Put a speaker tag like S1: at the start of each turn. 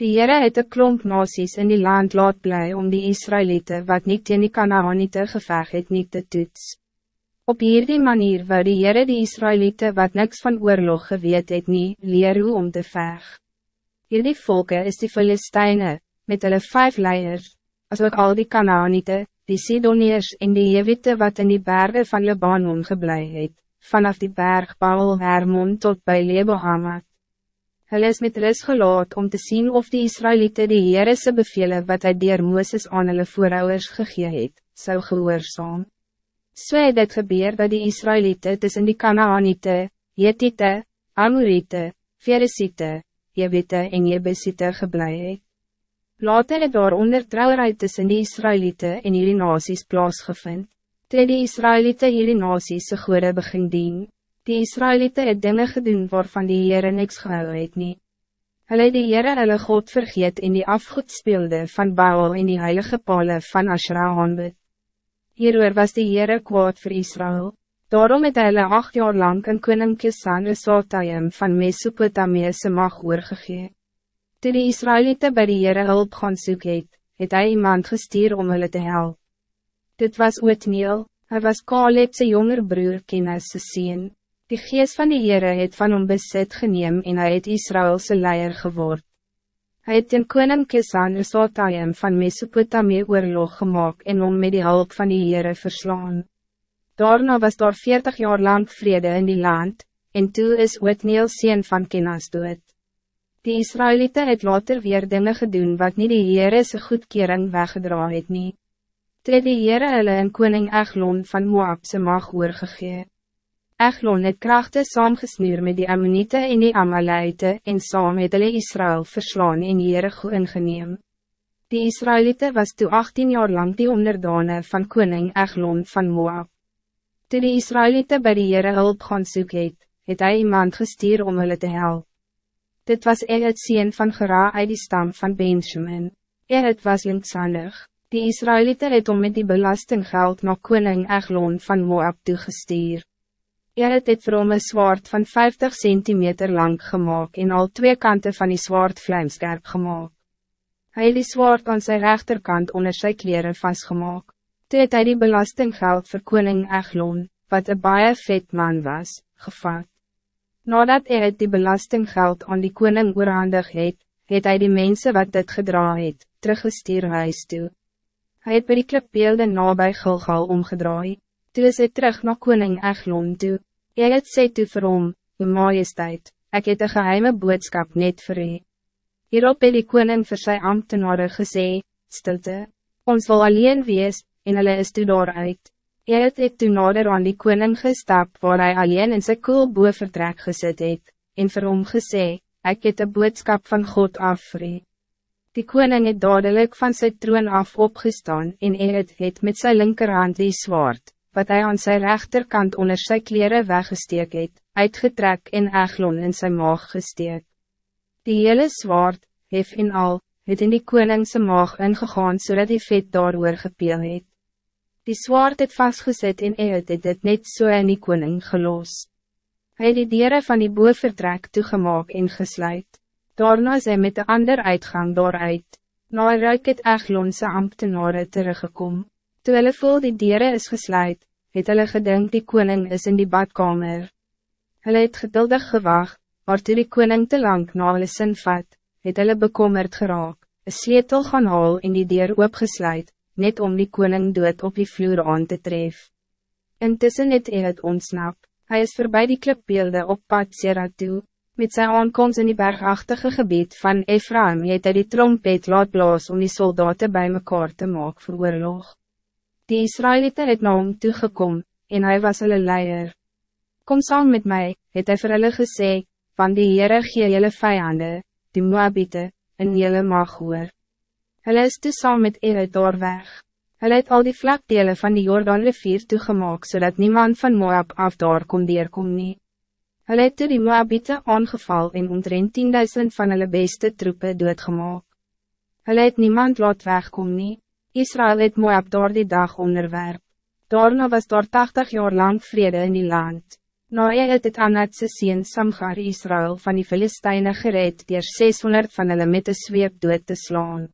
S1: Die Heere het een klomp nasies in die land laat bly om die Israëlieten wat niet teen die Kanaanite geveg het niet te toets. Op hierdie manier wou die Heere die Israëlieten wat niks van oorlog geweet het nie, leer hoe om te veg. Hierdie volke is die Filisteine, met hulle vijf leiers, as ook al die Kanaanite, die Sidoniërs en die Jewite wat in die bergen van Libanon geblei het, vanaf die berg Baal Hermon tot bij Lebo Hamad. Hulle is met rust gelaat om te zien of die Israëlieten die Heerese bevelen wat hij dier Mooses aan hulle voorouders gegee het, sou gehoorzaam. So het dit gebeur dat die Israëlieten tussen die Kanaanite, Jetite, Amorite, Veresite, Jebite en Jebesite geblei het. Later het daar onder trouwerheid tussen die Israëlieten en hierdie nasies plaasgevind, toe die Israëlieten hierdie nasies se goede begin dien. Die Israëlieten het dinge gedoen waarvan die Heere niks gehou het nie. Hulle het die Heere hulle God vergeet in die afgoed speelde van Baal en die heilige pale van Ashra aanbid. Hieroor was die Heere kwaad voor Israël. Daarom het hulle acht jaar lang een koning Kisan Resotayim van Mesopotamiese mag oorgegee. Toe die Israëlieten bij die Heere hulp gaan soek het, het hy iemand gestuur om hulle te helpen. Dit was Ootneel, hij was Kalebse jonger broer Kenesse sien. Die geest van die Heere het van hom besit geneem en hy het Israëlse leier geword. Hij het ten koning Kisan Resotayim van Mesopotamie oorlog gemaakt en om met die hulp van die Heere verslaan. Daarna was daar 40 jaar lang vrede in die land, en toe is Ootneel sien van Kenas dood. Die Israëlieten het later weer dingen gedoen wat niet die Heere se goedkering weggedraaid het nie. Toe die Heere hulle in koning Eglon van Moab se mag oorgegee. Eglon het krachten saamgesmeer met die Ammonite en die Amalite en saam het hulle Israël verslaan en Jericho ingeneem. Die Israëlieten was toe 18 jaar lang die onderdane van koning Eglon van Moab. Toe die Israëlieten bij die Heere hulp gaan soek het, het hy iemand gestuur om hulle te helpen. Dit was Ehud sien van Gera uit die stam van Benjamin. Ehud was linksandig. Die Israëlieten het om met die belastinggeld na koning Eglon van Moab toegestuur. Hij het het vir hom een zwaard van 50 centimeter lang gemaakt en al twee kanten van die zwaard vlijmskerp gemaakt. Hij het die zwaard aan zijn rechterkant onder zijn kleren vastgemaakt. Toe het hy die belastinggeld vir koning Eglon, wat een baie vet man was, gevat. Nadat hij het die belastinggeld aan die koning oorhandig het, het hy die mensen wat dit gedra het, teruggestuur huis toe. Hij het by die klipbeelde nabij Gilgal omgedraai, toe is hy terug na koning Eglon toe. Jy het sê toe vir hom, Uw majesteit, ek het een geheime boodskap net vir u. Hierop het die koning vir sy ambtenare gesê, stilte, ons wil alleen wees, en hulle is toe daaruit. Jy het het toe nader aan die koning gestap, waar hij alleen in sy koel vertrek gesit het, en vir hom gesê, ek het een boodskap van God af vir u. Die koning het dadelijk van zijn troon af opgestaan en hy het, het met zijn linkerhand die zwaard, wat hij aan zijn rechterkant onder zijn kleren weggesteek het, uitgetrek en Eglon in zijn maag gesteek. Die hele zwaard, hef in al, het in die koningse maag ingegaan zodat die vet daar gepeel het. Die zwaard het vastgezet en het het dit net so in die koning gelos. Hij het die dieren van die boervertrek toegemaak en gesluit. Daarna is hy met de ander uitgang daaruit. Na ruik het Eglonse ambtenare teruggekomen. Toe hulle voel die dieren is gesluit, het hulle gedink die koning is in die badkamer. Hulle het geduldig gewacht, maar toe die koning te lang na hulle sin vat, het hulle bekommerd geraak, een sleutel gaan haal en die deur oopgesluit, net om die koning dood op die vloer aan te tref. Intussen het hy het ontsnap, hy is voorbij die klipbeelde op pad Sera toe, met zijn aankomst in die bergachtige gebied van Ephraim het hy die trompet laat blaas om die soldaten bij mekaar te maak voor oorlog. Die Israëlieten het na hom toegekom, en hij was hulle leier. Kom saam met mij, het hy vir hulle gesê, van die Heere gee julle vijanden, die Moabite, in julle mag hoor. Hulle is toe saam met Ehud daar weg. Hulle het al die vlakdele van die Jordaan rivier toegemaak, zodat niemand van Moab af daar kon deerkom nie. Hulle het toe die Moabite aangeval en omtrent 10.000 van hulle beste troepen doodgemaak. Hulle het niemand laat wegkom nie. Israël het Moab door die dag onderwerp. Daarna was daar 80 jaar lang vrede in die land. Hy het het Anatse sien Samgar Israël van die Filisteine gereed dier 600 van hulle met een zweep dood te slaan.